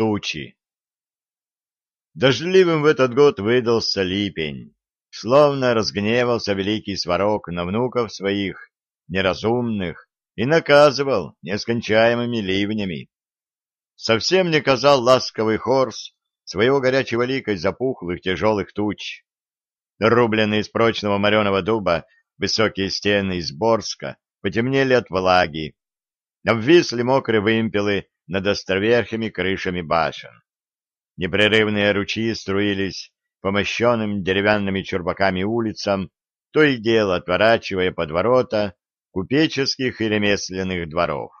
тучи. Дождливым в этот год выдался липень. Словно разгневался великий сварог на внуков своих, неразумных, и наказывал нескончаемыми ливнями. Совсем не казал ласковый хорс своего горячего лика из запухлых тяжелых туч. Рубленные из прочного мореного дуба высокие стены из Борска потемнели от влаги, обвисли мокрые вымпелы над островерхими крышами башен. Непрерывные ручьи струились по мощенным деревянными чурбаками улицам, то и дело отворачивая под ворота купеческих и ремесленных дворов.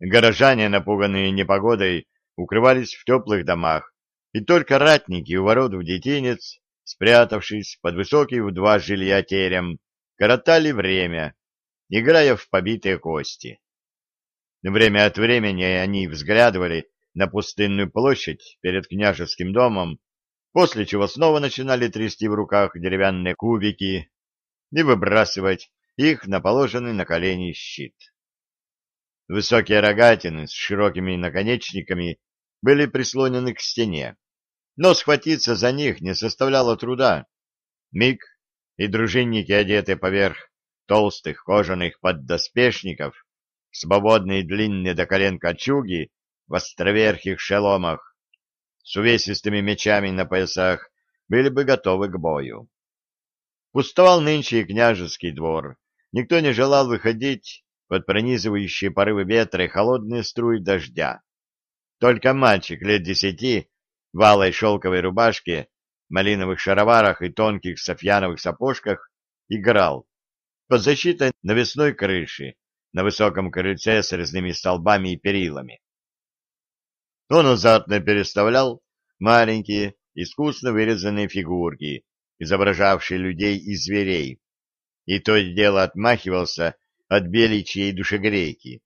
Горожане, напуганные непогодой, укрывались в теплых домах, и только ратники у ворот в детинец, спрятавшись под высокий в два жилья терем, коротали время, играя в побитые кости. Время от времени они взглядывали на пустынную площадь перед княжеским домом, после чего снова начинали трясти в руках деревянные кубики и выбрасывать их на положенный на колени щит. Высокие рогатины с широкими наконечниками были прислонены к стене, но схватиться за них не составляло труда. Миг, и дружинники, одетые поверх толстых кожаных поддоспешников, свободные длинные до колен кочуги в островерхих шеломах, с увесистыми мечами на поясах, были бы готовы к бою. Пустовал нынче и княжеский двор. Никто не желал выходить под пронизывающие порывы ветра и холодные струи дождя. Только мальчик лет десяти в алой шелковой рубашке, малиновых шароварах и тонких софьяновых сапожках играл под защитой навесной крыши на высоком крыльце с резными столбами и перилами. Он азартно переставлял маленькие, искусно вырезанные фигурки, изображавшие людей и зверей, и то и дело отмахивался от беличьей душегрейки,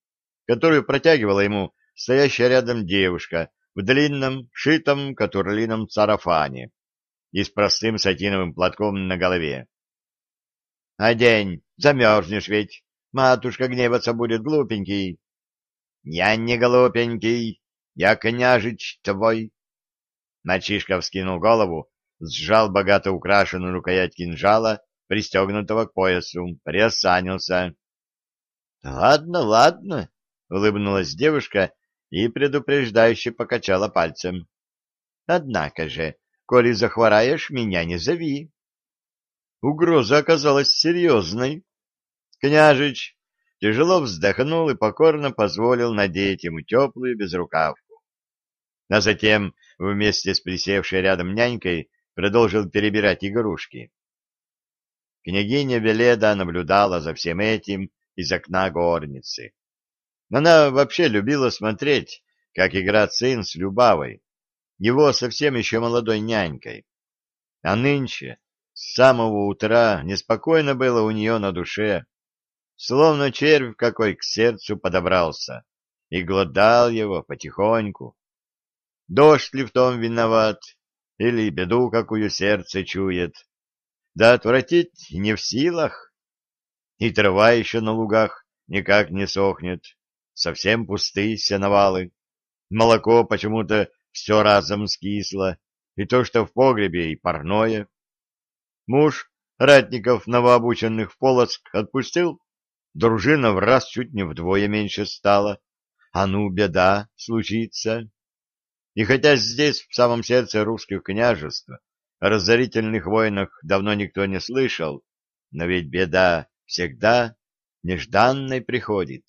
которую протягивала ему стоящая рядом девушка в длинном, шитом катурлином царафане и с простым сатиновым платком на голове. — А день, замерзнешь ведь, матушка гневаться будет, глупенький. — Я не глупенький, я княжич твой. Мальчишка вскинул голову, сжал богато украшенную рукоять кинжала, пристегнутого к поясу, приосанился. — Ладно, ладно, — улыбнулась девушка и предупреждающе покачала пальцем. — Однако же, коли захвораешь, меня не зови. Угроза оказалась серьезной. Княжич тяжело вздохнул и покорно позволил надеть ему теплую безрукавку. А затем, вместе с присевшей рядом нянькой, продолжил перебирать игрушки. Княгиня Веледа наблюдала за всем этим из окна горницы. Она вообще любила смотреть, как играет сын с Любавой, его совсем еще молодой нянькой. А нынче, с самого утра, неспокойно было у нее на душе, словно червь какой к сердцу подобрался и глодал его потихоньку. Дождь ли в том виноват, или беду какую сердце чует, да отвратить не в силах. И трава еще на лугах никак не сохнет, совсем пустые сеновалы. Молоко почему-то все разом скисло, и то, что в погребе, и парное. Муж ратников новообученных в Полоцк отпустил, дружина в раз чуть не вдвое меньше стала. А ну, беда случится. И хотя здесь, в самом сердце русских княжеств, о разорительных войнах давно никто не слышал, но ведь беда всегда нежданной приходит.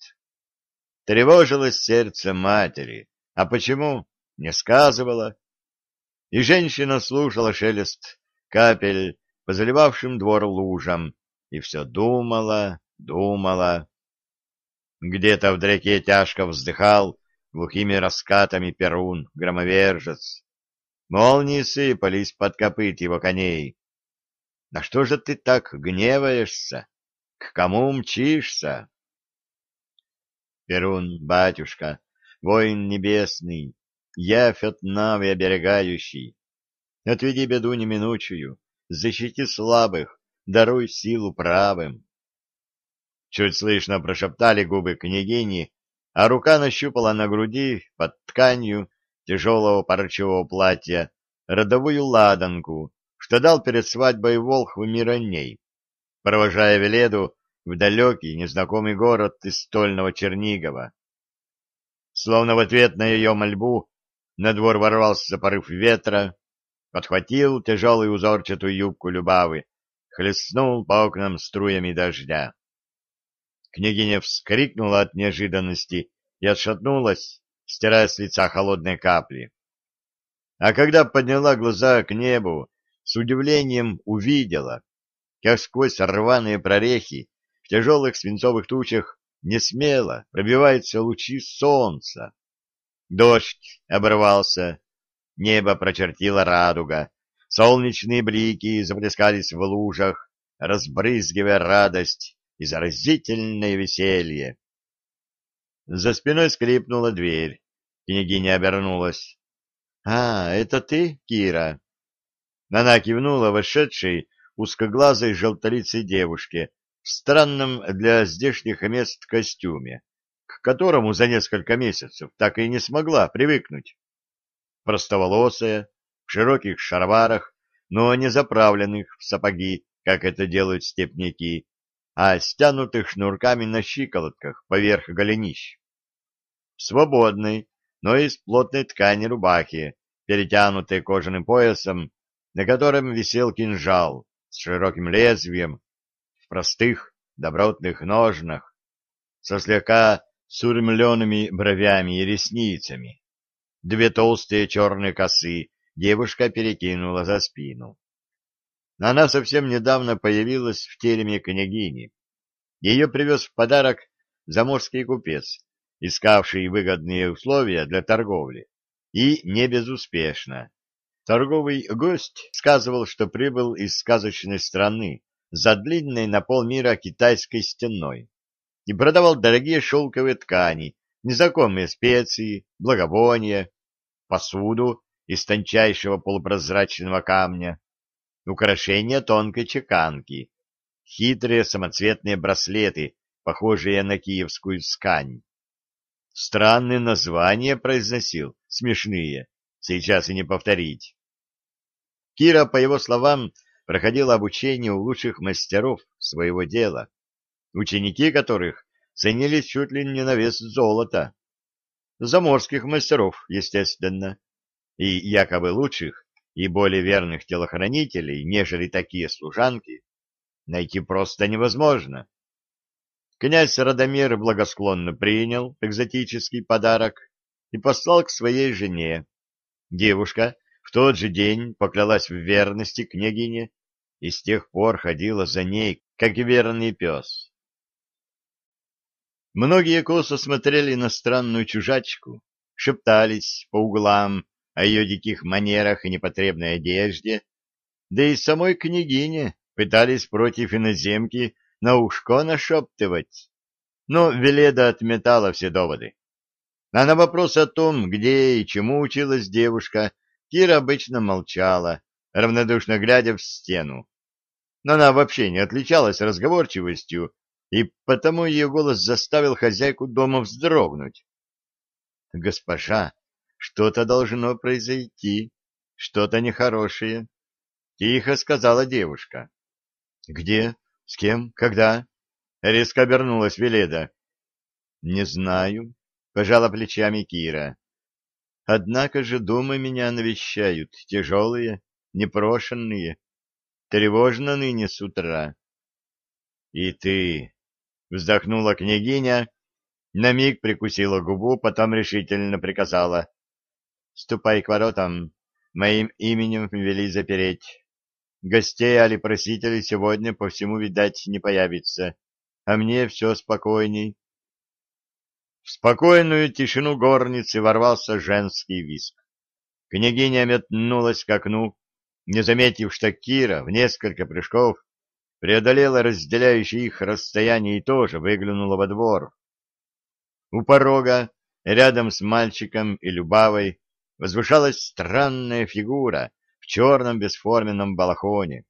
Тревожилось сердце матери, а почему, не сказывала. И женщина слушала шелест капель по заливавшим двор лужам и все думала, думала. Где-то вдалеке тяжко вздыхал глухими раскатами перун, громовержец. Молнии сыпались под копыт его коней. На что же ты так гневаешься? К кому мчишься? Перун, батюшка, воин небесный, Яфет навы оберегающий, отведи беду неминучую, защити слабых, даруй силу правым. Чуть слышно прошептали губы княгини, а рука нащупала на груди под тканью тяжелого парчевого платья родовую ладанку, что дал перед свадьбой Волхв Мироней, провожая Веледу в далекий незнакомый город из стольного Чернигова. Словно в ответ на ее мольбу на двор ворвался порыв ветра, подхватил тяжелую узорчатую юбку Любавы, хлестнул по окнам струями дождя. Княгиня вскрикнула от неожиданности и отшатнулась, стирая с лица холодные капли. А когда подняла глаза к небу, с удивлением увидела, как сквозь рваные прорехи в тяжелых свинцовых тучах не смело пробиваются лучи солнца. Дождь оборвался, небо прочертила радуга, солнечные блики заплескались в лужах, разбрызгивая радость и заразительное веселье. За спиной скрипнула дверь. Княгиня обернулась. — А, это ты, Кира? Она кивнула вошедшей узкоглазой желтолицей девушке в странном для здешних мест костюме, к которому за несколько месяцев так и не смогла привыкнуть. Простоволосая, в широких шароварах, но не заправленных в сапоги, как это делают степняки, а стянутых шнурками на щиколотках поверх голенищ. Свободной, но из плотной ткани рубахи, перетянутой кожаным поясом, на котором висел кинжал с широким лезвием, в простых добротных ножнах, со слегка сурмленными бровями и ресницами. Две толстые черные косы девушка перекинула за спину. Она совсем недавно появилась в тереме княгини. Ее привез в подарок заморский купец, искавший выгодные условия для торговли, и не безуспешно. Торговый гость сказывал, что прибыл из сказочной страны за длинной на полмира китайской стеной и продавал дорогие шелковые ткани, незнакомые специи, благовония, посуду из тончайшего полупрозрачного камня, украшения тонкой чеканки, хитрые самоцветные браслеты, похожие на киевскую скань. Странные названия произносил, смешные, сейчас и не повторить. Кира, по его словам, проходила обучение у лучших мастеров своего дела, ученики которых ценились чуть ли не на вес золота. Заморских мастеров, естественно, и якобы лучших и более верных телохранителей, нежели такие служанки, найти просто невозможно. Князь Радомир благосклонно принял экзотический подарок и послал к своей жене. Девушка в тот же день поклялась в верности княгине и с тех пор ходила за ней, как верный пес. Многие косо смотрели на странную чужачку, шептались по углам, о ее диких манерах и непотребной одежде, да и самой княгине пытались против иноземки на ушко нашептывать. Но Веледа отметала все доводы. А на вопрос о том, где и чему училась девушка, Кира обычно молчала, равнодушно глядя в стену. Но она вообще не отличалась разговорчивостью, и потому ее голос заставил хозяйку дома вздрогнуть. — Госпожа, что-то должно произойти, что-то нехорошее, — тихо сказала девушка. — Где? С кем? Когда? — резко обернулась Веледа. — Не знаю, — пожала плечами Кира. — Однако же думы меня навещают, тяжелые, непрошенные. Тревожно ныне с утра. — И ты, — вздохнула княгиня, на миг прикусила губу, потом решительно приказала. Ступай к воротам, моим именем вели запереть. Гостей али просителей сегодня по всему, видать, не появится, а мне все спокойней. В спокойную тишину горницы ворвался женский виск. Княгиня метнулась к окну, не заметив, что Кира в несколько прыжков преодолела разделяющее их расстояние и тоже выглянула во двор. У порога, рядом с мальчиком и Любавой, возвышалась странная фигура в черном бесформенном балахоне.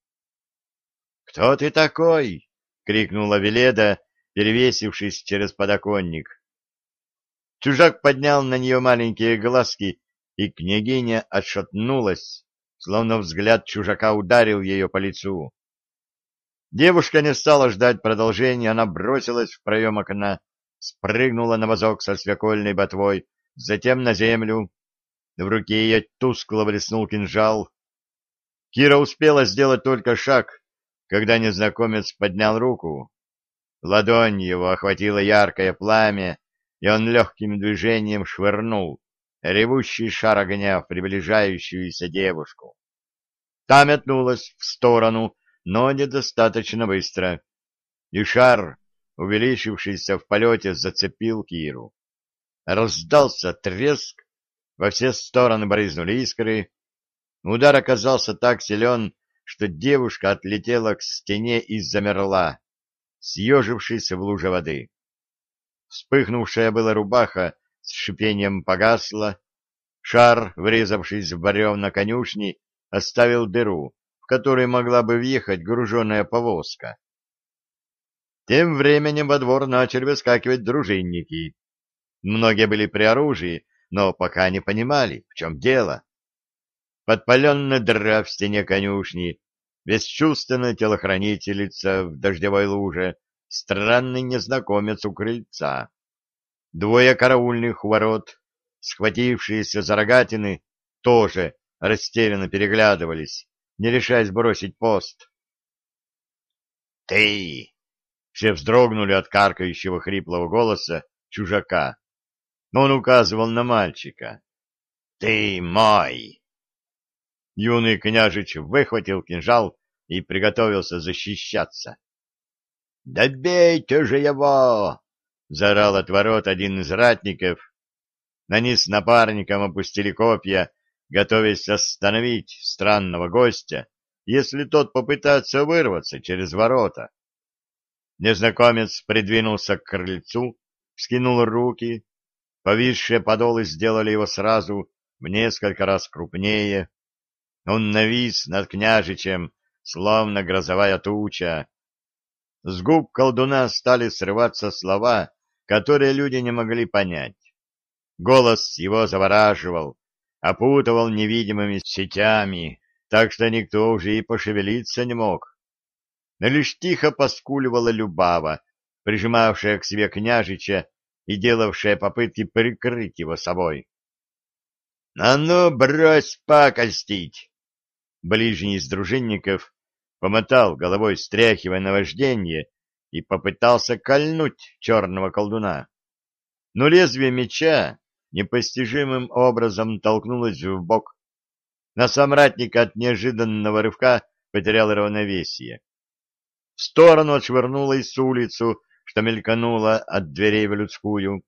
«Кто ты такой?» — крикнула Веледа, перевесившись через подоконник. Чужак поднял на нее маленькие глазки и княгиня отшатнулась, словно взгляд чужака ударил ее по лицу. Девушка не стала ждать продолжения, она бросилась в проем окна, спрыгнула на вазок со свекольной ботвой, затем на землю. В руке ее тускло блеснул кинжал. Кира успела сделать только шаг, когда незнакомец поднял руку. Ладонь его охватило яркое пламя, и он легким движением швырнул ревущий шар огня в приближающуюся девушку. Та метнулась в сторону, но недостаточно быстро, и шар, увеличившийся в полете, зацепил Киру. Раздался треск, во все стороны брызнули искры. Удар оказался так силен, что девушка отлетела к стене и замерла, съежившись в луже воды. Вспыхнувшая была рубаха с шипением погасла, шар, врезавшись в бревна конюшни, оставил дыру, в которой могла бы въехать груженная повозка. Тем временем во двор начали выскакивать дружинники. Многие были при оружии, но пока не понимали, в чем дело. Подпаленная дыра в стене конюшни, бесчувственная телохранительница в дождевой луже, странный незнакомец у крыльца. Двое караульных у ворот, схватившиеся за рогатины, тоже растерянно переглядывались, не решаясь бросить пост. «Ты!» — все вздрогнули от каркающего хриплого голоса чужака. Он указывал на мальчика. «Ты мой!» Юный княжич выхватил кинжал и приготовился защищаться. «Да бейте же его!» — заорал от ворот один из ратников. Они с напарником опустили копья, готовясь остановить странного гостя, если тот попытается вырваться через ворота. Незнакомец придвинулся к крыльцу, скинул руки, повисшие подолы сделали его сразу в несколько раз крупнее. Он навис над княжичем, словно грозовая туча. С губ колдуна стали срываться слова, которые люди не могли понять. Голос его завораживал, опутывал невидимыми сетями, так что никто уже и пошевелиться не мог. Но лишь тихо поскуливала Любава, прижимавшая к себе княжича и делавшая попытки прикрыть его собой. — А ну, брось пакостить! Ближний из дружинников помотал головой, стряхивая наваждение, и попытался кольнуть черного колдуна. Но лезвие меча непостижимым образом толкнулось в бок. На самратника от неожиданного рывка потерял равновесие. В сторону отшвырнула с улицу, что мелькнуло от дверей в людскую,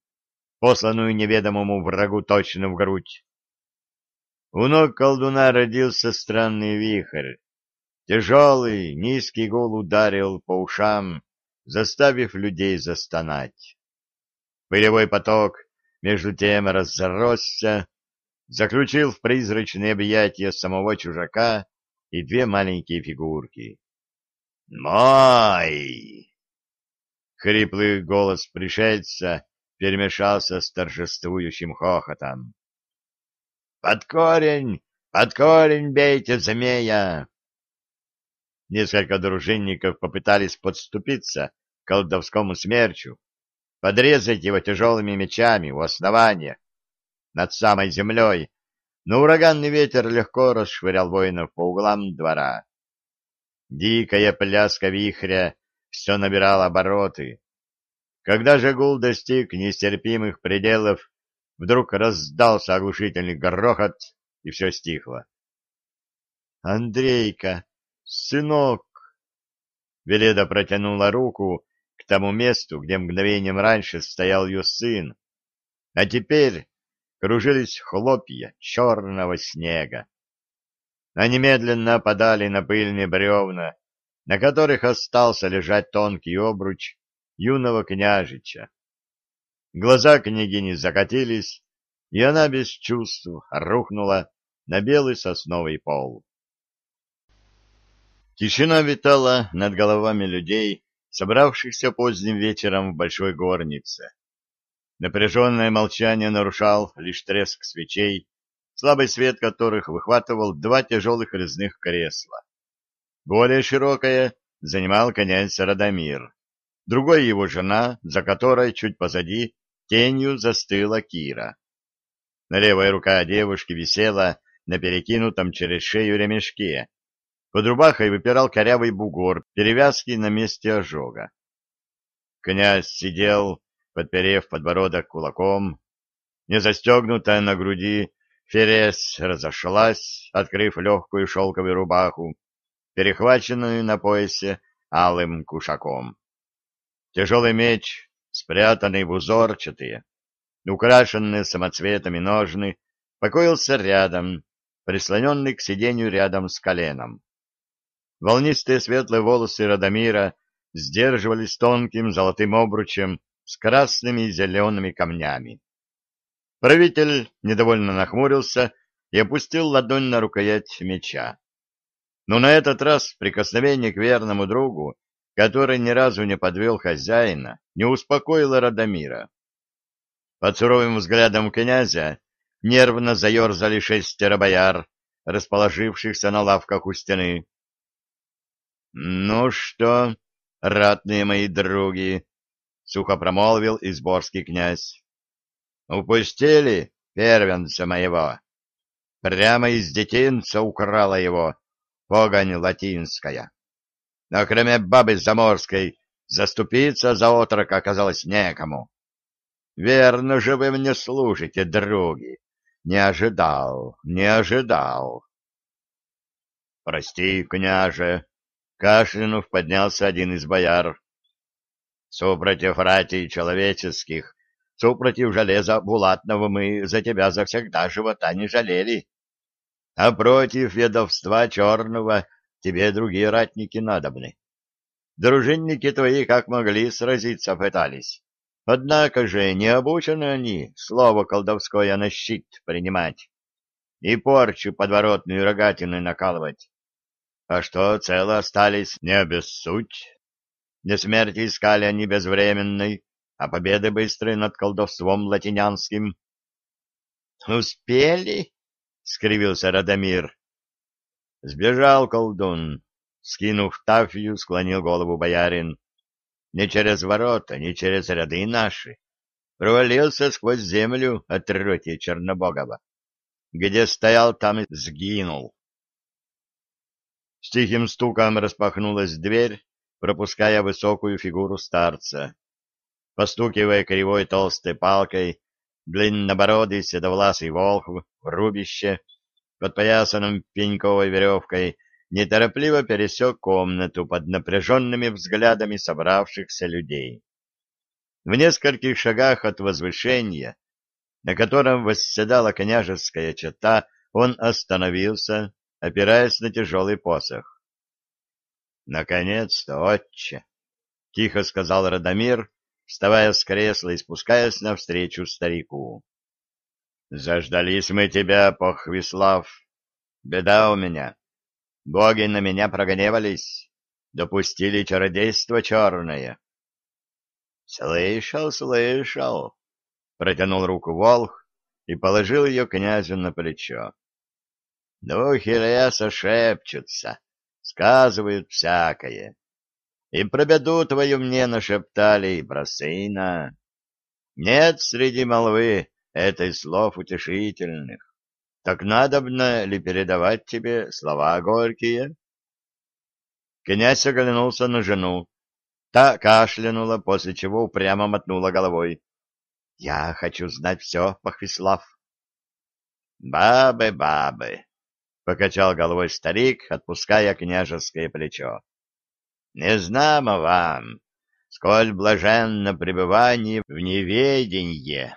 посланную неведомому врагу точно в грудь. У ног колдуна родился странный вихрь. Тяжелый, низкий гул ударил по ушам, заставив людей застонать. Пылевой поток между тем разросся, заключил в призрачные объятия самого чужака и две маленькие фигурки. «Мой!» Хриплый голос пришельца перемешался с торжествующим хохотом. «Под корень! Под корень бейте змея!» Несколько дружинников попытались подступиться к колдовскому смерчу, подрезать его тяжелыми мечами у основания, над самой землей, но ураганный ветер легко расшвырял воинов по углам двора. Дикая пляска вихря все набирала обороты. Когда же гул достиг нестерпимых пределов, вдруг раздался оглушительный грохот, и все стихло. — Андрейка! сынок!» Веледа протянула руку к тому месту, где мгновением раньше стоял ее сын, а теперь кружились хлопья черного снега. Они медленно опадали на пыльные бревна, на которых остался лежать тонкий обруч юного княжича. Глаза княгини закатились, и она без чувств рухнула на белый сосновый пол. Тишина витала над головами людей, собравшихся поздним вечером в большой горнице. Напряженное молчание нарушал лишь треск свечей, слабый свет которых выхватывал два тяжелых резных кресла. Более широкое занимал князь Радомир, другой его жена, за которой чуть позади тенью застыла Кира. Левая рука девушки висела на перекинутом через шею ремешке. Под рубахой выпирал корявый бугор, перевязки на месте ожога. Князь сидел, подперев подбородок кулаком. Незастегнутая на груди Ферес разошлась, открыв легкую шелковую рубаху, перехваченную на поясе алым кушаком. Тяжелый меч, спрятанный в узорчатые, украшенные самоцветами ножны, покоился рядом, прислоненный к сиденью рядом с коленом. Волнистые светлые волосы Радомира сдерживались тонким золотым обручем с красными и зелеными камнями. Правитель недовольно нахмурился и опустил ладонь на рукоять меча. Но на этот раз прикосновение к верному другу, который ни разу не подвел хозяина, не успокоило Радомира. Под суровым взглядом князя нервно заерзали шестеро бояр, расположившихся на лавках у стены. — Ну что, ратные мои други, — сухо промолвил изборский князь, — упустили первенца моего. Прямо из детинца украла его погонь латинская. Но кроме бабы заморской заступиться за отрока оказалось некому. Верно же вы мне служите, други. Не ожидал, не ожидал. Прости, княже, кашлянув поднялся один из бояр. Супротив ратей человеческих, супротив железа булатного мы за тебя завсегда живота не жалели. А против ведовства черного тебе другие ратники надобны. Дружинники твои как могли сразиться пытались. Однако же не обучены они слово колдовское на щит принимать и порчу подворотную рогатиной накалывать. А что, цело остались, не обессудь. Не смерти искали они безвременной, а победы быстрой над колдовством латинянским. — Успели? — скривился Радомир. Сбежал колдун, скинув тафью, склонил голову боярин не через ворота, не через ряды наши. Провалился сквозь землю от роти Чернобогова. Где стоял, там и сгинул. С тихим стуком распахнулась дверь, пропуская высокую фигуру старца. Постукивая кривой толстой палкой, длиннобородый седовласый волк в рубище, подпоясанном пеньковой веревкой, неторопливо пересек комнату под напряженными взглядами собравшихся людей. В нескольких шагах от возвышения, на котором восседала княжеская чета, он остановился, опираясь на тяжелый посох. — Наконец-то, отче! — тихо сказал Радомир, вставая с кресла и спускаясь навстречу старику. — Заждались мы тебя, Похвислав. Беда у меня. Боги на меня прогневались, допустили чародейство черное. — Слышал, слышал, — протянул руку Волх и положил ее князю на плечо. — Духи леса шепчутся, сказывают всякое. И про беду твою мне нашептали и про. Нет среди молвы этой слов утешительных. Так надобно ли передавать тебе слова горькие? Князь оглянулся на жену. Та кашлянула, после чего упрямо мотнула головой. — Я хочу знать все, Пахвислав. — Бабы, бабы! — покачал головой старик, отпуская княжеское плечо. — Не знамо вам, сколь блаженно пребывание в неведенье,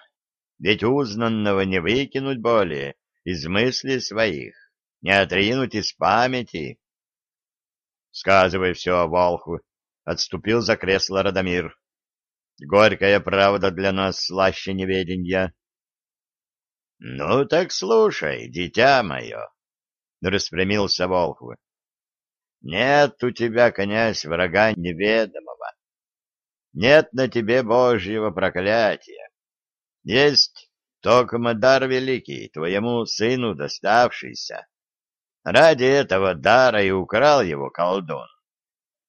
ведь узнанного не выкинуть более, из мыслей своих, не отринуть из памяти. Сказывай все, Волху, отступил за кресло Радомир. Горькая правда для нас слаще неведенья. Ну так слушай, дитя мое, распрямился Волхв. Нет у тебя, князь, врага неведомого. Нет на тебе Божьего проклятия. Есть токмо дар великий, твоему сыну доставшийся. Ради этого дара и украл его колдун,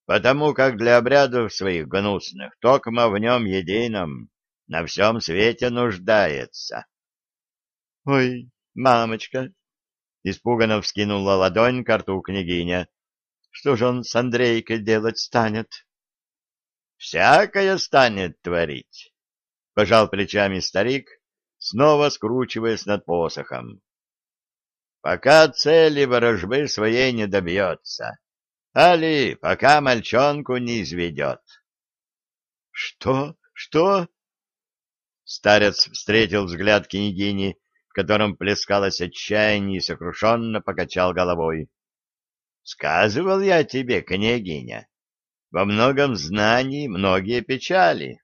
потому как для обрядов своих гнусных токмо в нем едином на всем свете нуждается. — Ой, мамочка! — испуганно вскинула ладонь к рту княгиня. — Что же он с Андрейкой делать станет? — Всякое станет творить, — пожал плечами старик, снова скручиваясь над посохом пока цели ворожбы своей не добьется, али пока мальчонку не изведет. — Что? Что? Старец встретил взгляд княгини, в котором плескалось отчаяние и сокрушенно покачал головой. — Сказывал я тебе, княгиня, во многом знании многие печали.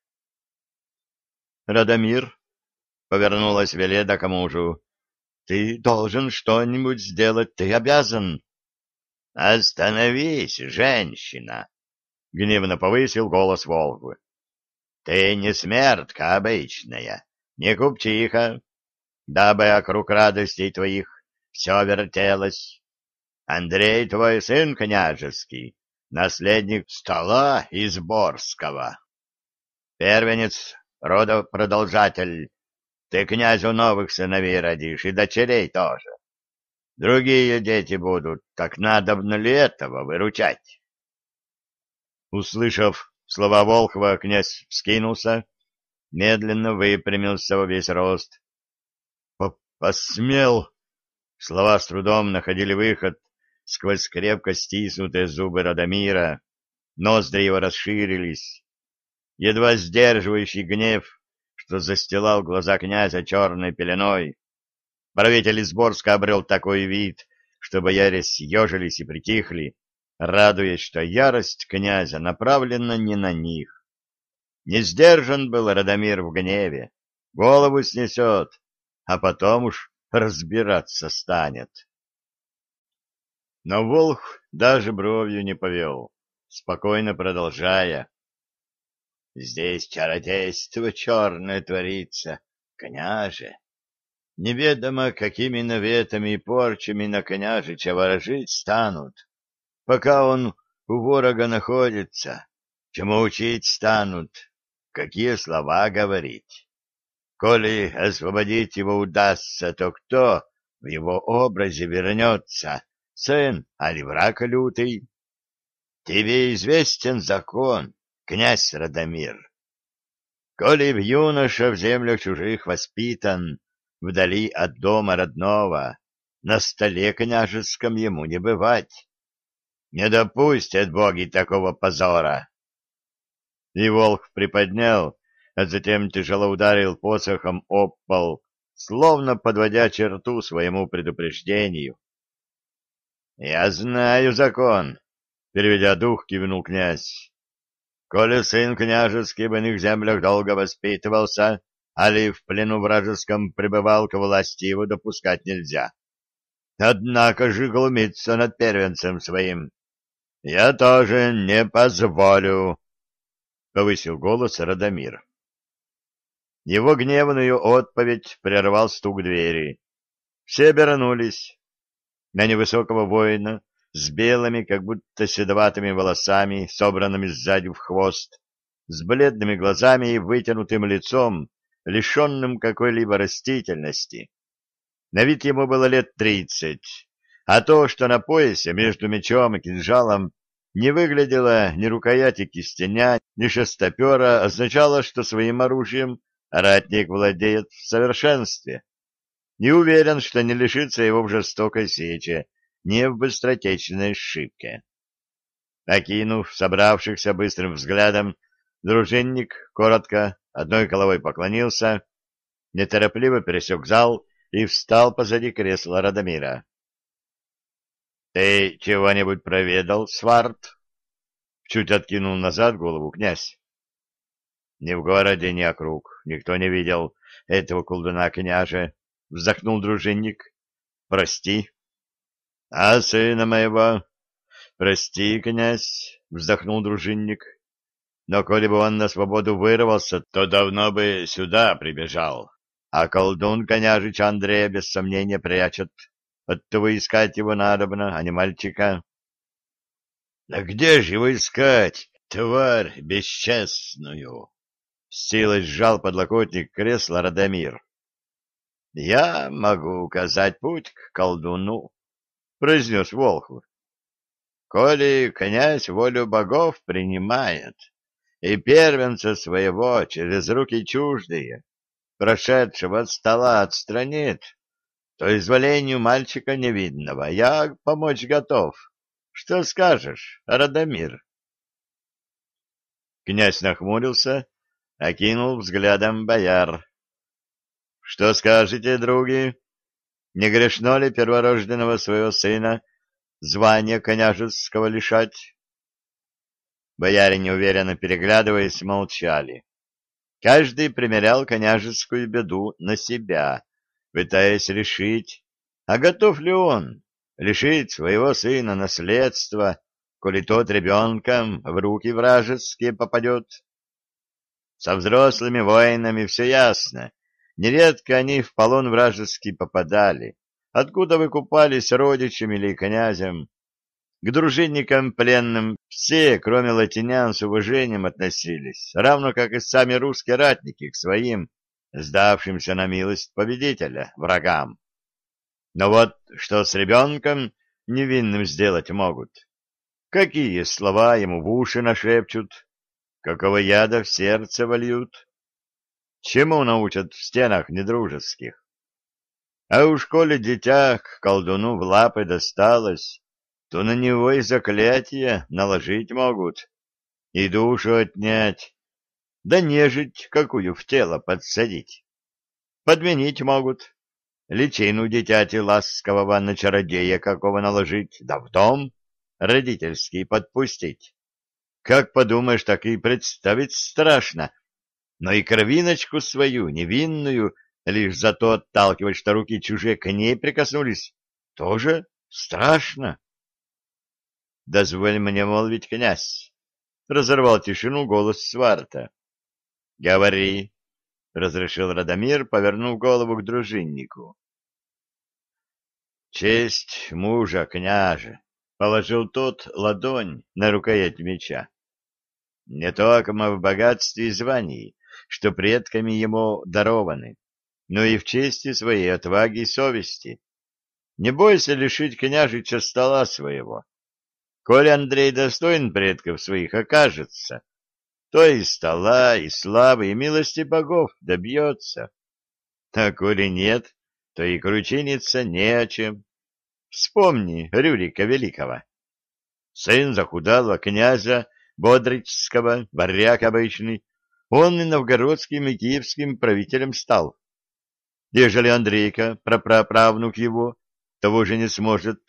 — Радомир, — повернулась Веледа к мужу, ты должен что-нибудь сделать, ты обязан. — Остановись, женщина! — гневно повысил голос Волгу. — Ты не смертка обычная, не купчиха, дабы округ радостей твоих все вертелось. Андрей твой сын княжеский, наследник стола Изборского. Первенец, родопродолжатель ты князю новых сыновей родишь, и дочерей тоже. Другие дети будут, так надобно ли этого выручать? Услышав слова Волхова, князь вскинулся, медленно выпрямился во весь рост. «Посмел!» Слова с трудом находили выход сквозь крепко стиснутые зубы Радомира. Ноздри его расширились. Едва сдерживающий гнев что застилал глаза князя черной пеленой. Правитель Изборска обрел такой вид, что бояре съежились и притихли, радуясь, что ярость князя направлена не на них. Не сдержан был Радомир в гневе, голову снесет, а потом уж разбираться станет. Но Волх даже бровью не повел, спокойно продолжая. Здесь чародейство черное творится, княже. Неведомо, какими наветами и порчами на княжича ворожить станут, пока он у ворога находится, чему учить станут, какие слова говорить. Коли освободить его удастся, то кто в его образе вернется, сын али враг лютый? Тебе известен закон, князь Радомир. Коли в юноша в землях чужих воспитан, вдали от дома родного, на столе княжеском ему не бывать. Не допустят боги такого позора. И волк приподнял, а затем тяжело ударил посохом об пол, словно подводя черту своему предупреждению. — Я знаю закон, — переведя дух, кивнул князь. Коли сын княжеский в иных землях долго воспитывался, али в плену вражеском пребывал, к власти его допускать нельзя. Однако же глумиться над первенцем своим я тоже не позволю, — повысил голос Радомир. Его гневную отповедь прервал стук двери. Все обернулись. На невысокого воина с белыми, как будто седоватыми волосами, собранными сзади в хвост, с бледными глазами и вытянутым лицом, лишенным какой-либо растительности. На вид ему было лет тридцать, а то, что на поясе между мечом и кинжалом не выглядело ни рукояти кистеня, ни шестопера, означало, что своим оружием ратник владеет в совершенстве. Не уверен, что не лишится его в жестокой сече, не в быстротечной шибке. Окинув собравшихся быстрым взглядом, дружинник коротко одной головой поклонился, неторопливо пересек зал и встал позади кресла Радомира. — Ты чего-нибудь проведал, Сварт? — чуть откинул назад голову князь. — Ни в городе, ни округ никто не видел этого колдуна княже, — вздохнул дружинник. — Прости. — А сына моего? — Прости, князь, — вздохнул дружинник. — Но коли бы он на свободу вырвался, то давно бы сюда прибежал. А колдун коняжич Андрея без сомнения прячет. Оттого искать его надобно, а не мальчика. — Да где же его искать, тварь бесчестную? С силой сжал подлокотник кресла Радомир. — Я могу указать путь к колдуну, — произнес Волхв. — Коли князь волю богов принимает и первенца своего через руки чуждые, прошедшего от стола отстранит, то изволению мальчика невидного я помочь готов. Что скажешь, Радомир? Князь нахмурился, окинул взглядом бояр. Что скажете, други? Не грешно ли перворожденного своего сына звания княжеского лишать? Бояре, неуверенно переглядываясь, молчали. Каждый примерял княжескую беду на себя, пытаясь решить, а готов ли он лишить своего сына наследства, коли тот ребенком в руки вражеские попадет. Со взрослыми воинами все ясно, Нередко они в полон вражеский попадали, откуда выкупались родичами или князем. К дружинникам пленным все, кроме латинян, с уважением относились, равно как и сами русские ратники к своим, сдавшимся на милость победителя, врагам. Но вот что с ребенком невинным сделать могут? Какие слова ему в уши нашепчут? Какого яда в сердце вольют? Чему научат в стенах недружеских? А уж коли дитя к колдуну в лапы досталось, то на него и заклятие наложить могут, и душу отнять, да нежить какую в тело подсадить. Подменить могут, личину дитяти ласкового на чародея какого наложить, да в дом родительский подпустить. Как подумаешь, так и представить страшно, но и кровиночку свою, невинную, лишь за то отталкивать, что руки чужие к ней прикоснулись, тоже страшно. — Дозволь мне молвить, князь, — разорвал тишину голос Сварта. — Говори, — разрешил Радомир, повернув голову к дружиннику. — Честь мужа, княже, — положил тот ладонь на рукоять меча. — Не только мы в богатстве и звании, что предками ему дарованы, но и в чести своей отваги и совести. Не бойся лишить княжича стола своего. Коли Андрей достоин предков своих окажется, то и стола, и славы, и милости богов добьется. А коли нет, то и кручиниться не о чем. Вспомни Рюрика Великого. Сын захудалого князя Бодричского, варяг обычный, он и новгородским и киевским правителем стал. Ежели Андрейка, прапраправнук его, того же не сможет,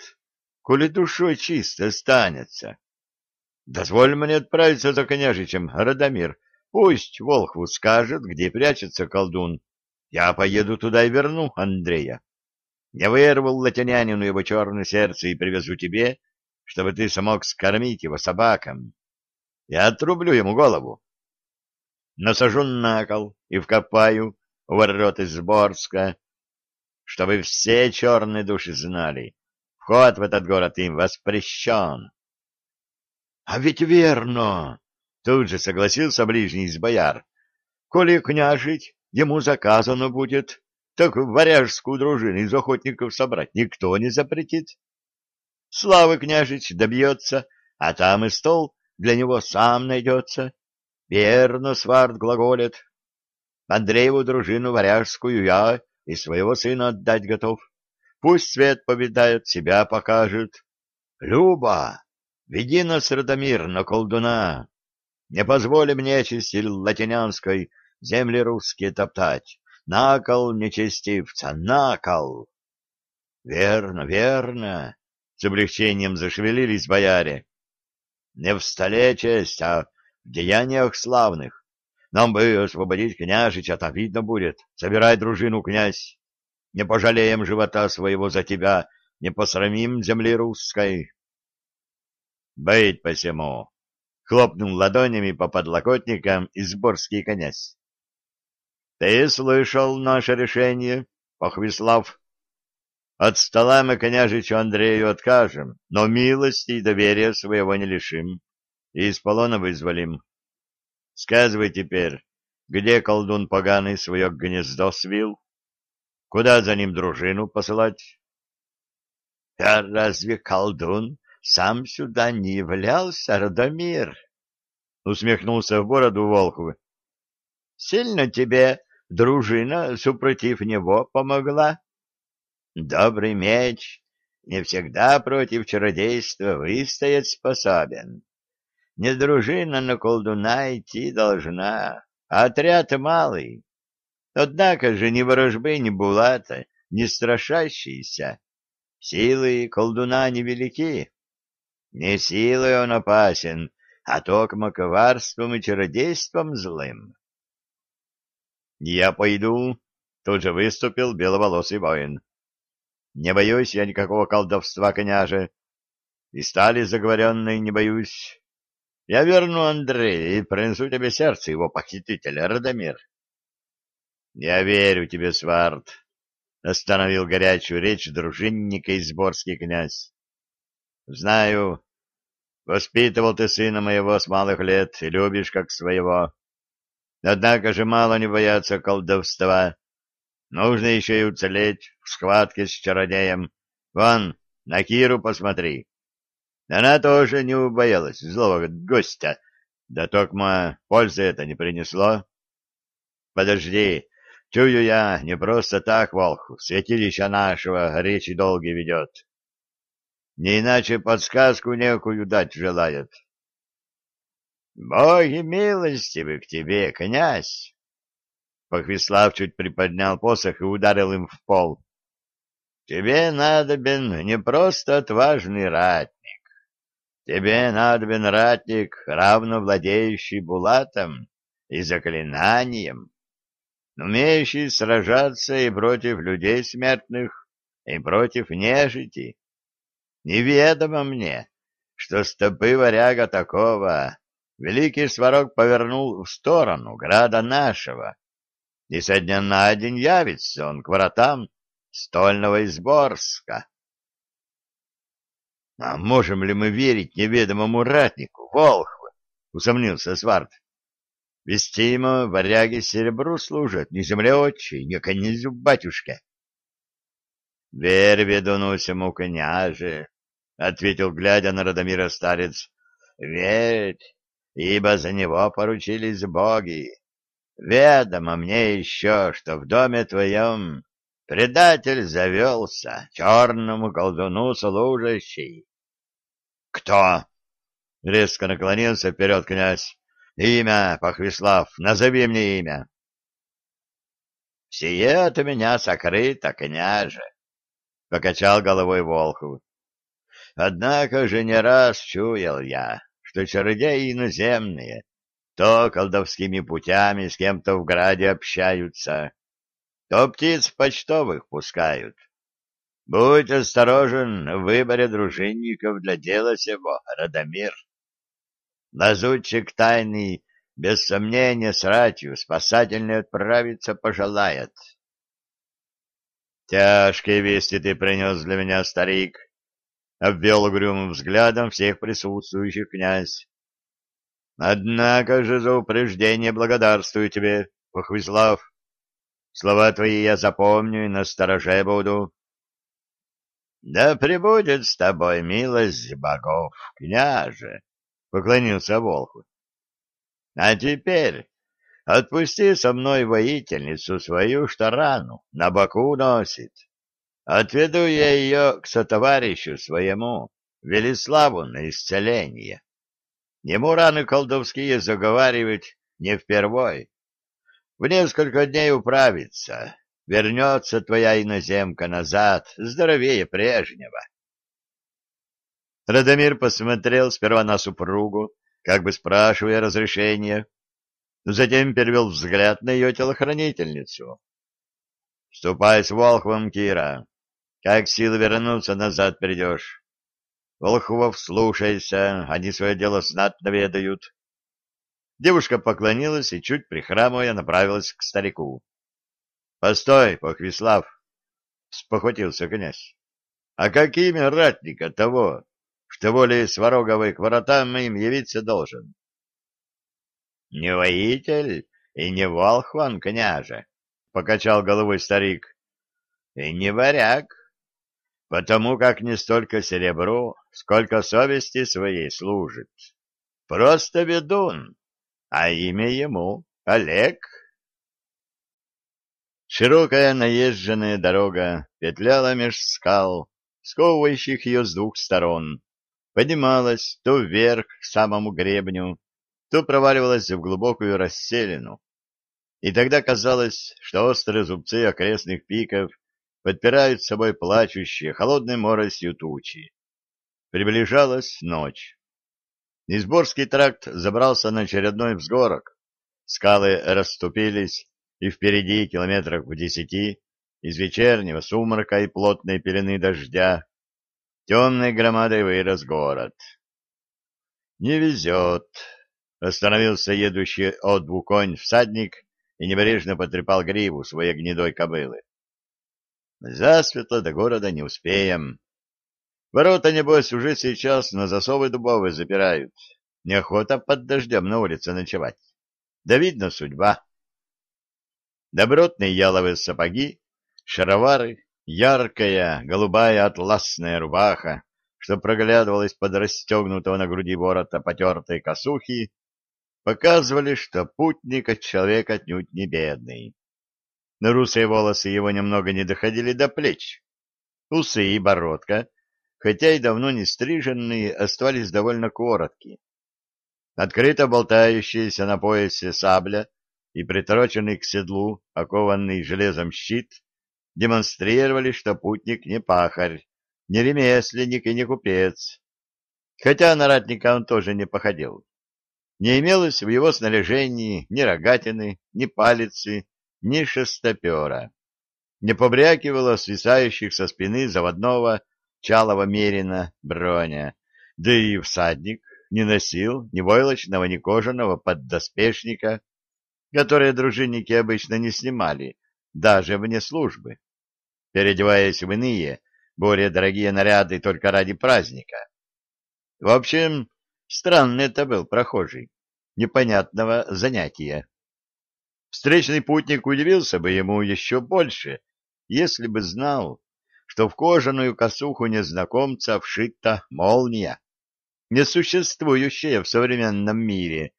коли душой чисто останется. Дозволь мне отправиться за княжичем, Радомир. Пусть Волхву скажет, где прячется колдун. Я поеду туда и верну Андрея. Я вырвал латинянину его черное сердце и привезу тебе, чтобы ты смог скормить его собакам. Я отрублю ему голову, насажу на кол и вкопаю ворот из Борска, чтобы все черные души знали, вход в этот город им воспрещен. — А ведь верно! — тут же согласился ближний из бояр. — Коли княжить ему заказано будет, так варяжскую дружину из охотников собрать никто не запретит. Славы княжич добьется, а там и стол для него сам найдется. Верно, сварт глаголет. Андрееву дружину варяжскую я и своего сына отдать готов. Пусть свет повидает, себя покажет. Люба, веди нас, Радомир, на колдуна. Не позволим нечисти латинянской земли русские топтать. Накол нечестивца, накол. Верно, верно. С облегчением зашевелились бояре. Не в столе честь, а в деяниях славных. Нам бы освободить княжича, там видно будет. Собирай дружину, князь. Не пожалеем живота своего за тебя, не посрамим земли русской. Быть посему, хлопнул ладонями по подлокотникам изборский князь. Ты слышал наше решение, Похвислав? От стола мы княжичу Андрею откажем, но милости и доверия своего не лишим, и из полона вызволим. Сказывай теперь, где колдун поганый свое гнездо свил? Куда за ним дружину посылать? — А разве колдун сам сюда не являлся, Радомир? — усмехнулся в бороду Волхов. — Сильно тебе дружина, супротив него, помогла? Добрый меч не всегда против чародейства выстоять способен. Не дружина на колдуна идти должна, а отряд малый. Однако же ни ворожбы, ни булата, не страшащиеся. Силы колдуна невелики. Не силой он опасен, а токмо коварством и чародейством злым. «Я пойду», — тут же выступил беловолосый воин. «Не боюсь я никакого колдовства, княже, и стали заговоренной не боюсь. Я верну Андрея и принесу тебе сердце его похитителя, Радомир». «Я верю тебе, Сварт», — остановил горячую речь дружинника изборский князь. «Знаю, воспитывал ты сына моего с малых лет и любишь как своего. Однако же мало не бояться колдовства. Нужно еще и уцелеть в схватке с чародеем. Вон, на Киру посмотри. Она тоже не убоялась злого гостя, да токма пользы это не принесло. Подожди, чую я, не просто так волху, святилища нашего речи долгий ведет. Не иначе подсказку некую дать желает. Боги милостивы к тебе, князь! Похвислав чуть приподнял посох и ударил им в пол. Тебе надобен не просто отважный ратник. Тебе надобен ратник, равно владеющий булатом и заклинанием, умеющий сражаться и против людей смертных, и против нежити. Неведомо мне, что стопы варяга такого великий сварог повернул в сторону града нашего, и со дня на день явится он к воротам стольного Изборска. — А можем ли мы верить неведомому ратнику, Волхву? — усомнился Сварт. — Вести ему варяги серебру служат, не земле отчей, не князю батюшке. — Верь ведуну всему княже, — ответил, глядя на Радомира старец. — Верь, ибо за него поручились боги. Ведомо мне еще, что в доме твоем предатель завелся, черному колдуну служащий. — Кто? — резко наклонился вперед князь. — Имя, Похвислав, назови мне имя. — Сие от меня сокрыто, княже, — покачал головой Волхов. — Однако же не раз чуял я, что чародеи иноземные то колдовскими путями с кем-то в граде общаются, то птиц почтовых пускают. Будь осторожен в выборе дружинников для дела сего, Радомир. Лазутчик тайный, без сомнения, с ратью спасательной отправиться пожелает. Тяжкие вести ты принес для меня, старик, обвел угрюмым взглядом всех присутствующих князь. Однако же за упреждение благодарствую тебе, Похвислав. Слова твои я запомню и настороже буду. Да пребудет с тобой милость богов, княже, поклонился Волху. А теперь отпусти со мной воительницу свою, что рану на боку носит. Отведу я ее к сотоварищу своему, Велиславу, на исцеление. Ему раны колдовские заговаривать не впервой. В несколько дней управится, вернется твоя иноземка назад, здоровее прежнего. Радомир посмотрел сперва на супругу, как бы спрашивая разрешения, затем перевел взгляд на ее телохранительницу. — Ступай с Волхвом, Кира, как силы вернуться назад придешь. Волхвов, слушайся, они свое дело знатно ведают. Девушка поклонилась и, чуть прихрамывая, направилась к старику. Постой, Похвислав, — спохватился князь. — А какими ратника того, что волей Свароговой к воротам моим явиться должен? — Не воитель и не волхван, княже, — покачал головой старик, — и не варяг, потому как не столько серебру, сколько совести своей служит. Просто ведун, а имя ему Олег. Широкая наезженная дорога петляла меж скал, сковывающих ее с двух сторон, поднималась то вверх к самому гребню, то проваливалась в глубокую расселину. И тогда казалось, что острые зубцы окрестных пиков подпирают собой плачущие холодной моросью тучи. Приближалась ночь. Изборский тракт забрался на очередной взгорок. Скалы расступились, и впереди, километрах в десяти, из вечернего сумрака и плотной пелены дождя, темной громадой вырос город. «Не везет», — остановился едущий от двух конь всадник и небрежно потрепал гриву своей гнедой кобылы. «Засветло до города не успеем. Ворота, небось, уже сейчас на засовы дубовые запирают. Неохота под дождем на улице ночевать. Да видно судьба. Добротные яловые сапоги, шаровары, яркая голубая атласная рубаха, что проглядывала из-под расстегнутого на груди ворота потертой косухи, показывали, что путник от человека отнюдь не бедный. Но русые волосы его немного не доходили до плеч. Усы и бородка — хотя и давно не стриженные, оставались довольно короткие. Открыто болтающаяся на поясе сабля и притороченный к седлу, окованный железом щит, демонстрировали, что путник не пахарь, не ремесленник и не купец. Хотя на ратника он тоже не походил. Не имелось в его снаряжении ни рогатины, ни палицы, ни шестопера. Не побрякивало свисающих со спины заводного Чалова мерина броня, да и всадник не носил ни войлочного, ни кожаного поддоспешника, которые дружинники обычно не снимали, даже вне службы, переодеваясь в иные, более дорогие наряды только ради праздника. В общем, странный это был прохожий, непонятного занятия. Встречный путник удивился бы ему еще больше, если бы знал, что в кожаную косуху незнакомца вшита молния, несуществующая в современном мире,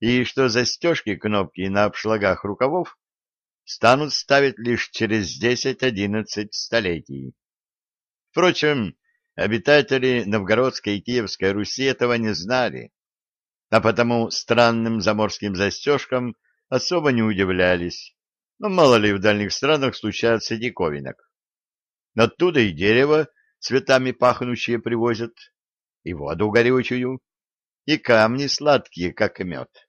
и что застежки кнопки на обшлагах рукавов станут ставить лишь через 10-11 столетий. Впрочем, обитатели Новгородской и Киевской Руси этого не знали, а потому странным заморским застежкам особо не удивлялись. Но мало ли в дальних странах случается диковинок. Оттуда и дерево цветами пахнущие привозят, и воду горючую, и камни сладкие, как мед.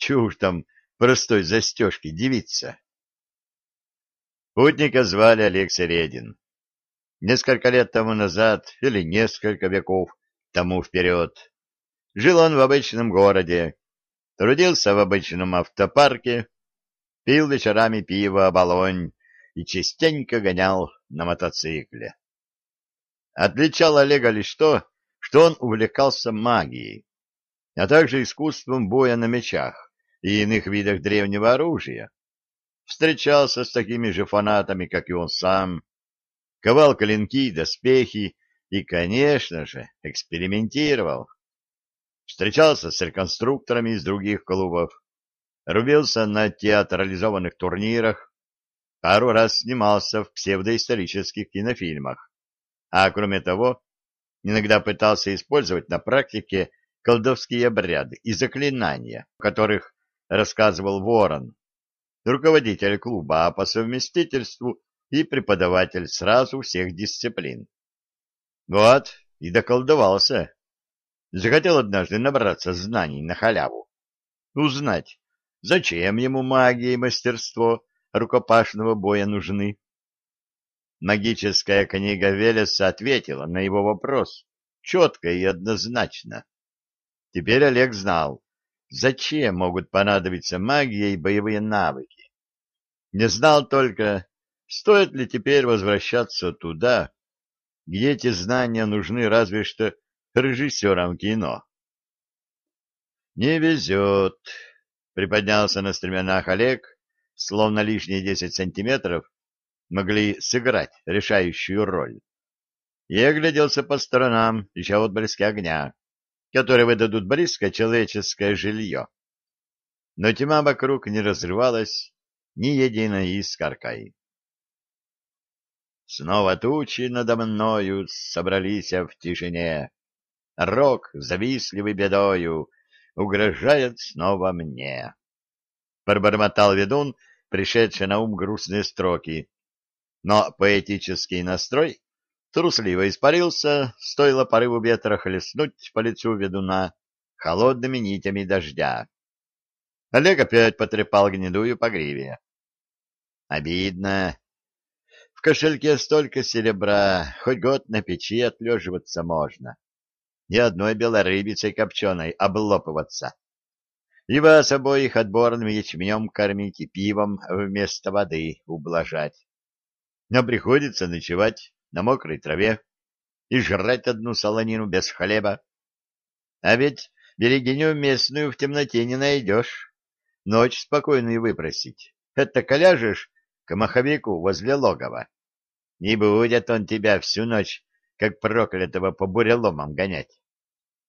Чушь там простой застежки девица. Путника звали Олег Середин. Несколько лет тому назад, или несколько веков тому вперед, жил он в обычном городе, трудился в обычном автопарке, пил вечерами пиво «Оболонь» и частенько гонял на мотоцикле. Отличало Олега лишь то, что он увлекался магией, а также искусством боя на мечах и иных видах древнего оружия. Встречался с такими же фанатами, как и он сам, ковал клинки, доспехи и, конечно же, экспериментировал. Встречался с реконструкторами из других клубов, рубился на театрализованных турнирах, пару раз снимался в псевдоисторических кинофильмах, а кроме того, иногда пытался использовать на практике колдовские обряды и заклинания, о которых рассказывал Ворон, руководитель клуба, а по совместительству и преподаватель сразу всех дисциплин. Вот, и доколдовался. Захотел однажды набраться знаний на халяву. Узнать, зачем ему магия и мастерство, рукопашного боя нужны? Магическая книга Велеса ответила на его вопрос четко и однозначно. Теперь Олег знал, зачем могут понадобиться магия и боевые навыки. Не знал только, стоит ли теперь возвращаться туда, где эти знания нужны разве что режиссерам кино. «Не везет», — приподнялся на стременах Олег, словно лишние десять сантиметров могли сыграть решающую роль. Я огляделся по сторонам, ища отблески огня, которые выдадут близко человеческое жилье. Но тьма вокруг не разрывалась ни единой искоркой. Снова тучи надо мною собрались в тишине. Рок, завистливый бедою, угрожает снова мне. Пробормотал ведун, пришедший на ум грустные строки. Но поэтический настрой трусливо испарился, стоило порыву ветра хлестнуть по лицу ведуна холодными нитями дождя. Олег опять потрепал гнедую по гриве. Обидно. В кошельке столько серебра, хоть год на печи отлеживаться можно. Ни одной белорыбицей копченой облопываться. И вас обоих отборным ячменем кормить и пивом вместо воды ублажать. Но приходится ночевать на мокрой траве и жрать одну солонину без хлеба. А ведь берегиню местную в темноте не найдешь. Ночь спокойную выпросить. Это коляжешь к маховику возле логова. Не будет он тебя всю ночь, как проклятого, по буреломам гонять.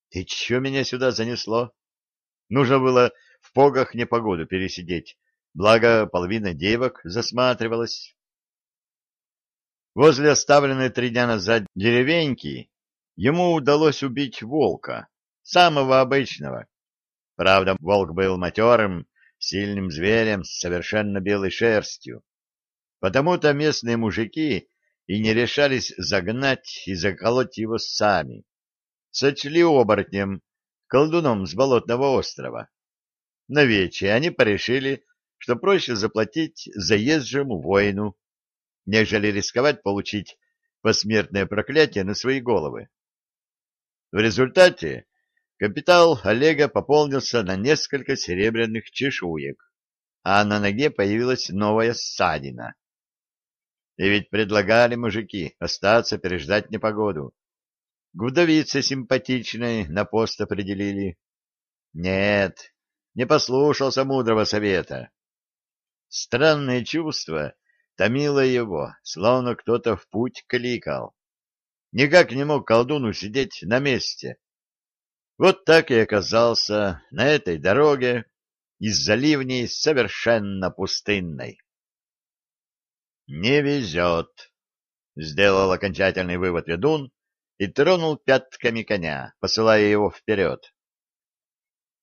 Ты чё меня сюда занесло? Нужно было в погах непогоду пересидеть, благо половина девок засматривалась. Возле оставленной три дня назад деревеньки ему удалось убить волка, самого обычного. Правда, волк был матерым, сильным зверем с совершенно белой шерстью. Потому-то местные мужики и не решались загнать и заколоть его сами. Сочли оборотнем, колдуном с болотного острова. На вече они порешили, что проще заплатить заезжему воину, нежели рисковать получить посмертное проклятие на свои головы. В результате капитал Олега пополнился на несколько серебряных чешуек, а на ноге появилась новая ссадина. И ведь предлагали мужики остаться переждать непогоду. К вдовице на пост определили. Нет, не послушался мудрого совета. Странное чувство томило его, словно кто-то в путь кликал. Никак не мог колдун усидеть на месте. Вот так и оказался на этой дороге из-за ливней совершенно пустынной. «Не везет», — сделал окончательный вывод ведун и тронул пятками коня, посылая его вперед.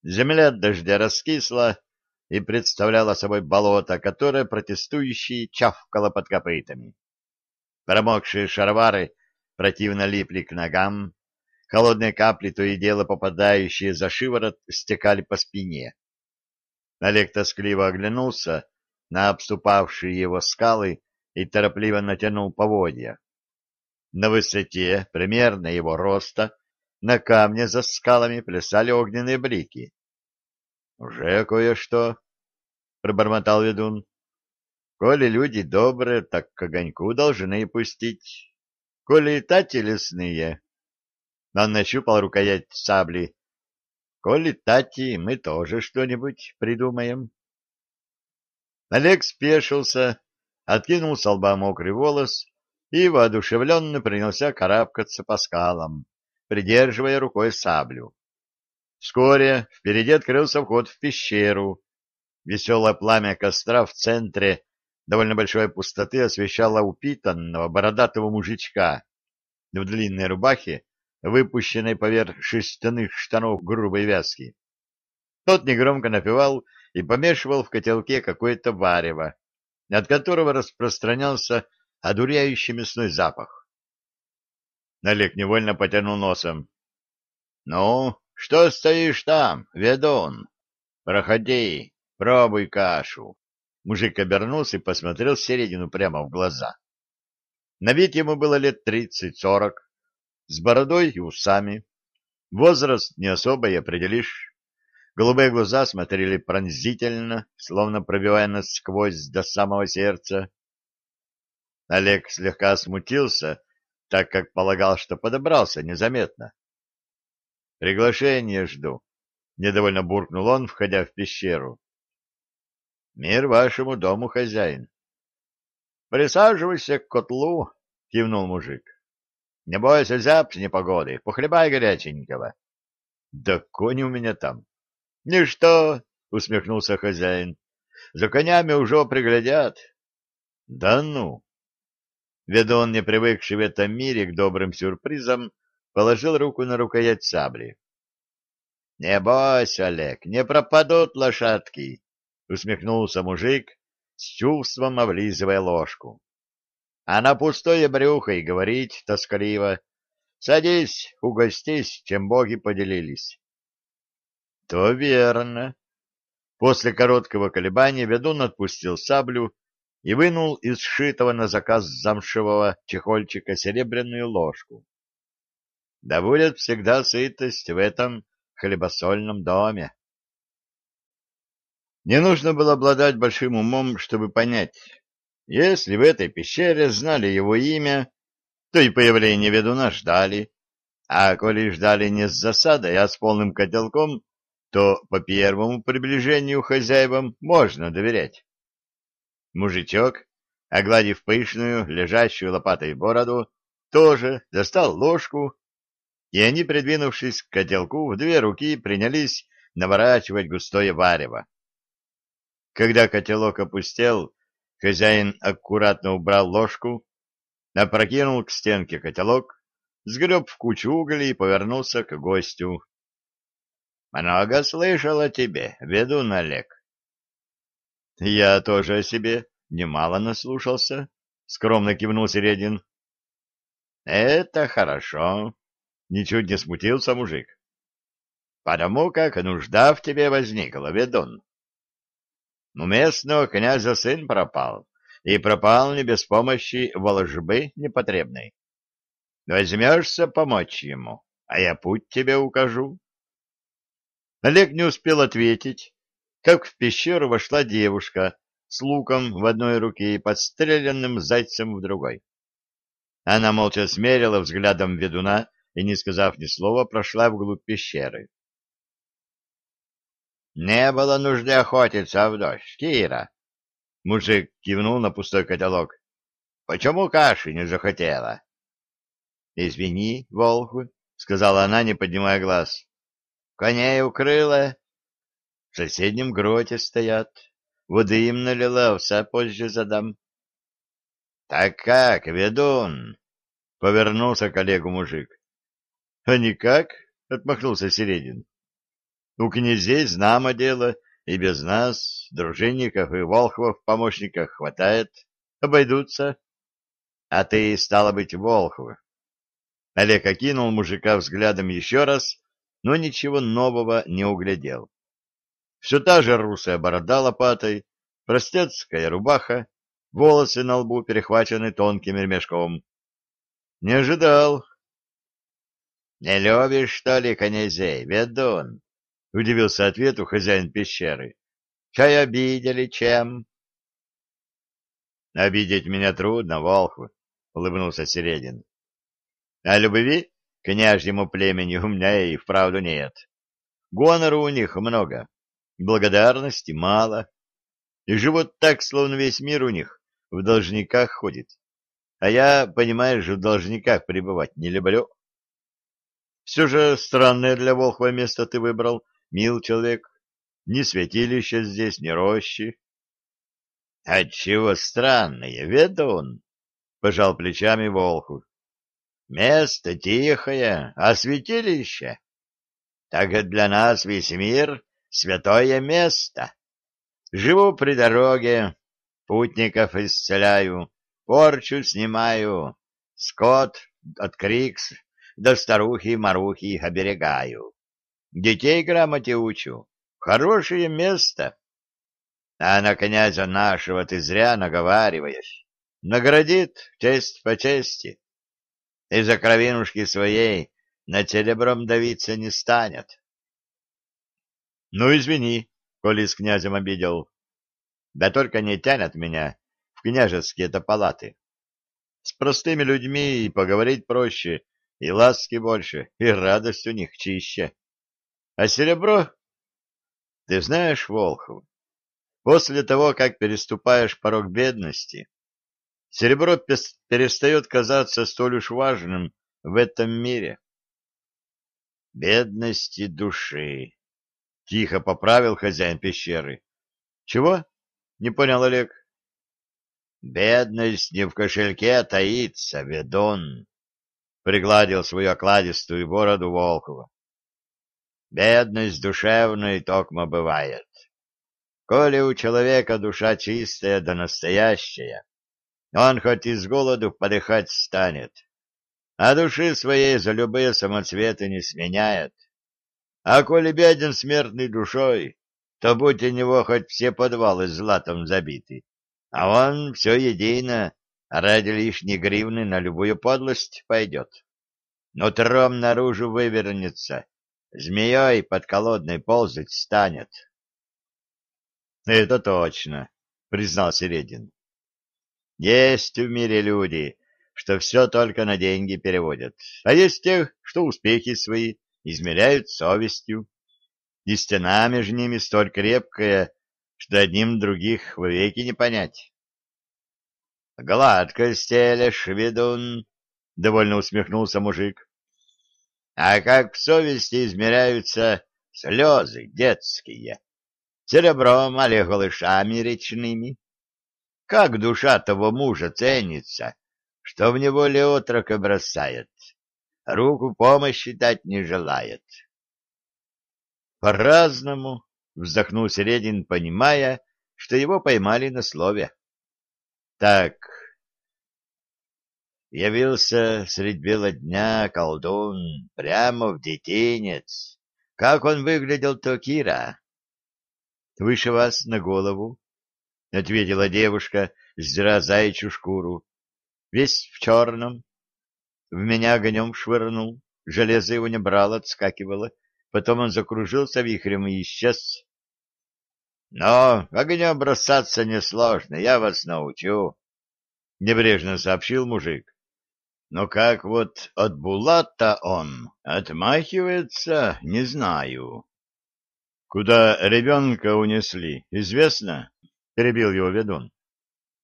Земля от дождя раскисла, и представляла собой болото, которое протестующие чавкало под копытами. Промокшие шаровары противно липли к ногам, холодные капли, то и дело попадающие за шиворот, стекали по спине. Олег тоскливо оглянулся на обступавшие его скалы и торопливо натянул поводья. На высоте, примерно его роста, на камне за скалами плясали огненные блики. Уже кое-что, — пробормотал ведун. Коли люди добрые, так к огоньку должны пустить. Коли тати лесные. Он нащупал рукоять сабли. Коли тати, мы тоже что-нибудь придумаем. Олег спешился, откинул с лба мокрый волос и воодушевленно принялся карабкаться по скалам, придерживая рукой саблю. Вскоре впереди открылся вход в пещеру. Веселое пламя костра в центре довольно большой пустоты освещало упитанного бородатого мужичка в длинной рубахе, выпущенной поверх шерстяных штанов грубой вязки. Тот негромко напевал и помешивал в котелке какое-то варево, от которого распространялся одуряющий мясной запах. Налег невольно потянул носом. — Ну, что стоишь там, ведун? Проходи, пробуй кашу. Мужик обернулся и посмотрел середину прямо в глаза. На вид ему было лет тридцать-сорок, с бородой и усами. Возраст не особо и определишь. Голубые глаза смотрели пронзительно, словно пробивая насквозь до самого сердца. Олег слегка смутился, так как полагал, что подобрался незаметно. — Приглашение жду, — недовольно буркнул он, входя в пещеру. — Мир вашему дому, хозяин. — Присаживайся к котлу, — кивнул мужик. — Не бойся зяб с непогоды, похлебай горяченького. — Да кони у меня там. — Ничто, — усмехнулся хозяин. — За конями уже приглядят. — Да ну! Ведун, не привыкший в этом мире к добрым сюрпризам, положил руку на рукоять сабли. — Не бойся, Олег, не пропадут лошадки, — усмехнулся мужик, с чувством облизывая ложку. — А на пустое брюхо и говорить тоскливо. Садись, угостись, чем боги поделились. — То верно. После короткого колебания ведун отпустил саблю и вынул из сшитого на заказ замшевого чехольчика серебряную ложку. Да будет всегда сытость в этом хлебосольном доме. Не нужно было обладать большим умом, чтобы понять, если в этой пещере знали его имя, то и появление ведуна ждали, а коли ждали не с засадой, а с полным котелком, то по первому приближению хозяевам можно доверять. Мужичок, огладив пышную, лежащую лопатой бороду, тоже достал ложку, и они, придвинувшись к котелку, в две руки принялись наворачивать густое варево. Когда котелок опустел, хозяин аккуратно убрал ложку, опрокинул к стенке котелок, сгреб в кучу углей и повернулся к гостю. — Много слышал о тебе, ведун Олег. — Я тоже о себе немало наслушался, — скромно кивнул Середин. — Это хорошо, — ничуть не смутился мужик. — Потому как нужда в тебе возникла, ведун. У местного князя сын пропал, и пропал не без помощи волжбы непотребной. Возьмешься помочь ему, а я путь тебе укажу. Олег не успел ответить, как в пещеру вошла девушка с луком в одной руке и подстреленным зайцем в другой. Она молча смерила взглядом ведуна и, не сказав ни слова, прошла вглубь пещеры. «Не было нужды охотиться в дождь, Кира!» Мужик кивнул на пустой котелок. «Почему каши не захотела?» «Извини, Волху», — сказала она, не поднимая глаз. «Коней укрыла, в соседнем гроте стоят. Воды им налила, овса позже задам. — Так как, ведун? — повернулся к Олегу мужик. — А никак, — отмахнулся Середин. — У князей знамо дело, и без нас, дружинников и волхвов помощников хватает, обойдутся. А ты, стало быть, волхв. Олег окинул мужика взглядом еще раз, но ничего нового не углядел. Все та же русая борода лопатой, простецкая рубаха, волосы на лбу перехвачены тонким ремешком. Не ожидал. — Не любишь, что ли, князей, ведун? — удивился ответу хозяин пещеры. — Чай обидели чем? — Обидеть меня трудно, Волхв, — улыбнулся Середин. — А любви княжьему племени у меня и вправду нет. Гонору у них много, благодарности мало, и живут так, словно весь мир у них в должниках ходит. А я, понимаешь, в должниках пребывать не люблю. Все же странное для Волхва место ты выбрал, мил человек. Ни святилища здесь, ни рощи. — Отчего странное, ведун? — пожал плечами Волху. — Место тихое, а святилище? Так для нас весь мир святое место. Живу при дороге, путников исцеляю, порчу снимаю, скот от крикс до старухи-марухи оберегаю. Детей грамоте учу. Хорошее место. А на князя нашего ты зря наговариваешь. Наградит честь по чести. Из-за кровинушки своей на телебром давиться не станет. Ну, извини, коли с князем обидел. Да только не тянет меня в княжеские-то палаты. С простыми людьми и поговорить проще, и ласки больше, и радость у них чище. А серебро? Ты знаешь, Волхов, после того, как переступаешь порог бедности, серебро перестает казаться столь уж важным в этом мире. Бедности души. Тихо поправил хозяин пещеры. Чего? Не понял Олег. Бедность не в кошельке таится, ведун. Пригладил свою окладистую бороду Волкова. Бедность душевной токмо бывает. Коли у человека душа чистая да настоящая, он хоть из голоду подыхать станет, а души своей за любые самоцветы не сменяет. А коли беден смертный душой, то будь у него хоть все подвалы златом забиты, а он все едино, ради лишней гривны на любую подлость пойдет. Нутром наружу вывернется, змеей под колодной ползать станет. — Это точно, — признал Середин. — Есть в мире люди, что все только на деньги переводят, а есть тех, что успехи свои измеряют совестью, и стена между ними столь крепкая, что одним других вовеки не понять. — Гладко стелешь, ведун, — довольно усмехнулся мужик. — А как в совести измеряются слезы детские, серебром али голышами речными? Как душа того мужа ценится, что в неволе отрока бросает, руку помощи дать не желает? По-разному, вздохнул Середин, понимая, что его поймали на слове. Так, явился средь бела дня колдун прямо в детинец. Как он выглядел-то, Кира? — Выше вас на голову, — ответила девушка, сдира заячью шкуру. — Весь в черном. В меня огнем швырнул, железо его не брало, отскакивало. Потом он закружился вихрем и исчез. — Но огнем бросаться несложно, я вас научу, — небрежно сообщил мужик. — Но как вот от Булата он отмахивается, не знаю. — Куда ребенка унесли, известно? — перебил его ведун.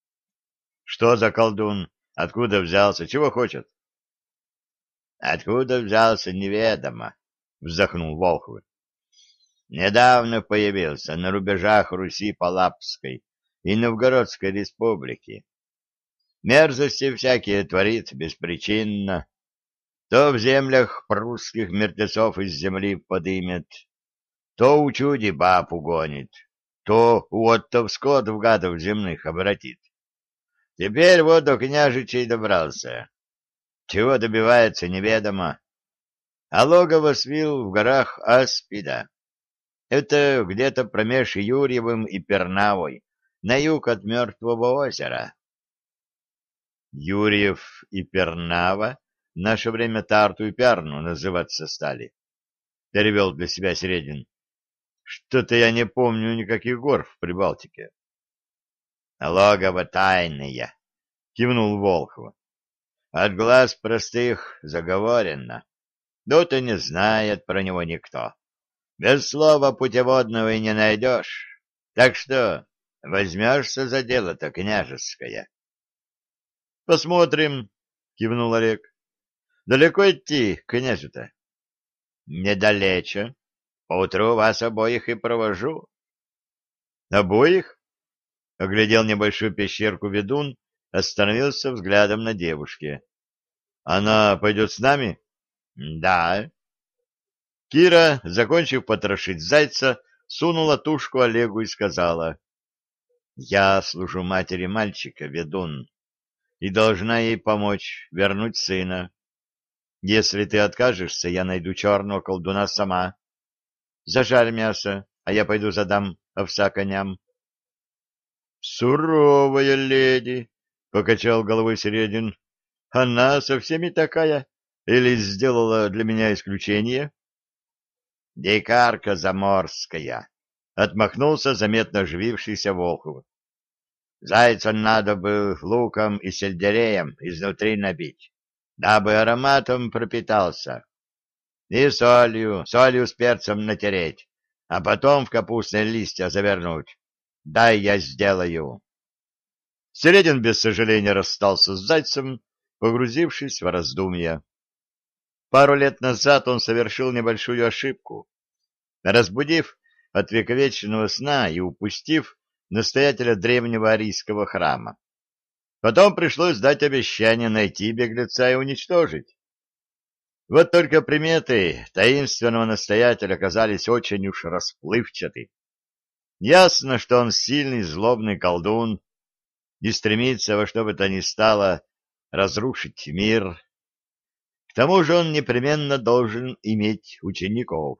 — Что за колдун? Откуда взялся? Чего хочет? — Откуда взялся, неведомо, — вздохнул Волхов. — Недавно появился на рубежах Руси Палапской и Новгородской республики. Мерзости всякие творит беспричинно. То в землях прусских мертвецов из земли подымет, то у чуди баб угонит, то у оттов скот в гадов земных обратит. Теперь вот до княжичей добрался. Чего добивается, неведомо. А логово свил в горах Аспида. Это где-то промеж Юрьевым и Пернавой, на юг от Мертвого озера. Юрьев и Пернава в наше время Тарту и Перну называться стали. Перевел для себя Середин. Что-то я не помню никаких гор в Прибалтике. Логово тайное, кивнул Волхов. От глаз простых заговорено. Да-то не знает про него никто. Без слова путеводного и не найдешь. Так что возьмешься за дело-то княжеское. — Посмотрим, — кивнул Олег. — Далеко идти, князю-то? — Недалече. Поутру вас обоих и провожу. — Обоих? — оглядел небольшую пещерку ведун, остановился взглядом на девушке. — Она пойдет с нами? — Да. Кира, закончив потрошить зайца, сунула тушку Олегу и сказала. — Я служу матери мальчика, ведун, и должна ей помочь вернуть сына. Если ты откажешься, я найду черного колдуна сама. Зажарь мясо, а я пойду задам овса коням. — Суровая леди, — покачал головой Середин. — Она со всеми такая или сделала для меня исключение? Дикарка заморская, — отмахнулся заметно оживившийся Волхов. Зайца надо бы луком и сельдереем изнутри набить, дабы ароматом пропитался. И солью, солью с перцем натереть, а потом в капустные листья завернуть. Дай я сделаю. Середин без сожаления расстался с зайцем, погрузившись в раздумья. Пару лет назад он совершил небольшую ошибку. Разбудив от вековечного сна и упустив настоятеля древнего арийского храма. Потом пришлось дать обещание найти беглеца и уничтожить. Вот только приметы таинственного настоятеля оказались очень уж расплывчаты. Ясно, что он сильный злобный колдун и стремится во что бы то ни стало разрушить мир. Тому же он непременно должен иметь учеников.